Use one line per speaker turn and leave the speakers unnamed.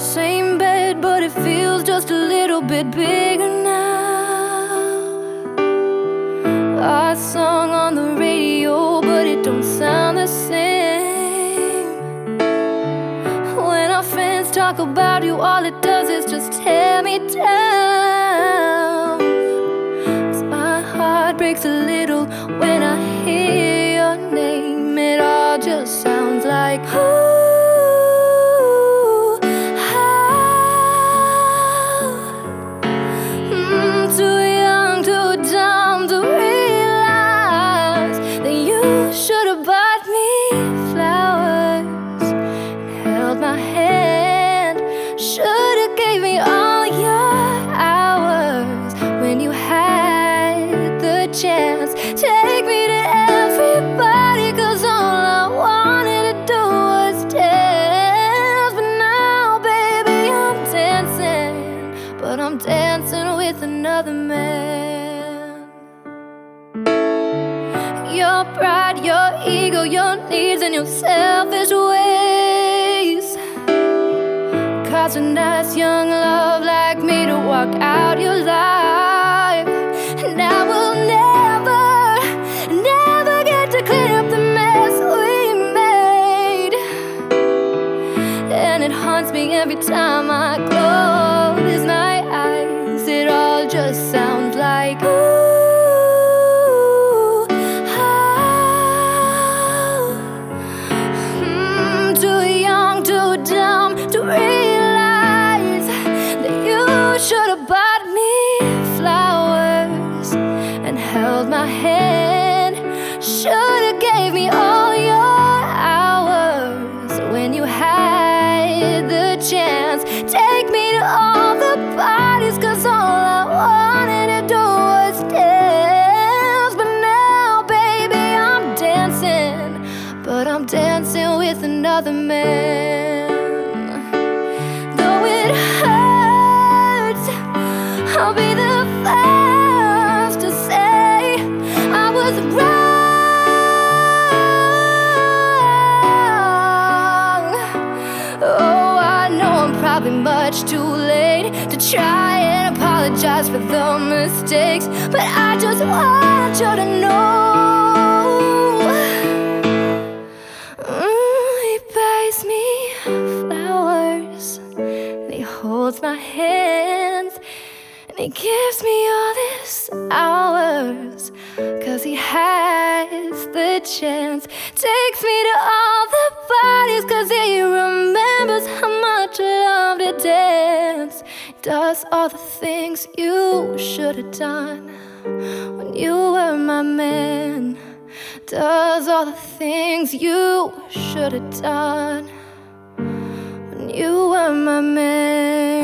Same bed, but it feels just a little bit bigger now. Our song on the radio, but it don't sound the same. When our friends talk about you, all it does is just tear me down. My hand. Should have gave me all your hours when you had the chance. Take me to everybody, cause all I wanted to do was dance. But now, baby, I'm dancing, but I'm dancing with another man. Your pride, your ego, your needs, and your selfish ways. Causing us young love like me to walk out your life. And I will never, never get to clean up the mess we made. And it haunts me every time I close should have bought me flowers and held my hand. Should have gave me all your hours when you had the chance. Take me to all the parties, cause all I wanted to do was dance. But now, baby, I'm dancing, but I'm dancing with another man. I'll be the first to say I was wrong. Oh, I know I'm probably much too late to try and apologize for the mistakes, but I just want you to know. Mm, he buys me flowers, and he holds my hands, and he gives me all this hours, cause he has the chance. Takes me to all the parties, cause he remembers how much I love to dance. Does all the things you should have done when you were my man does all the things you should have done when you were my man.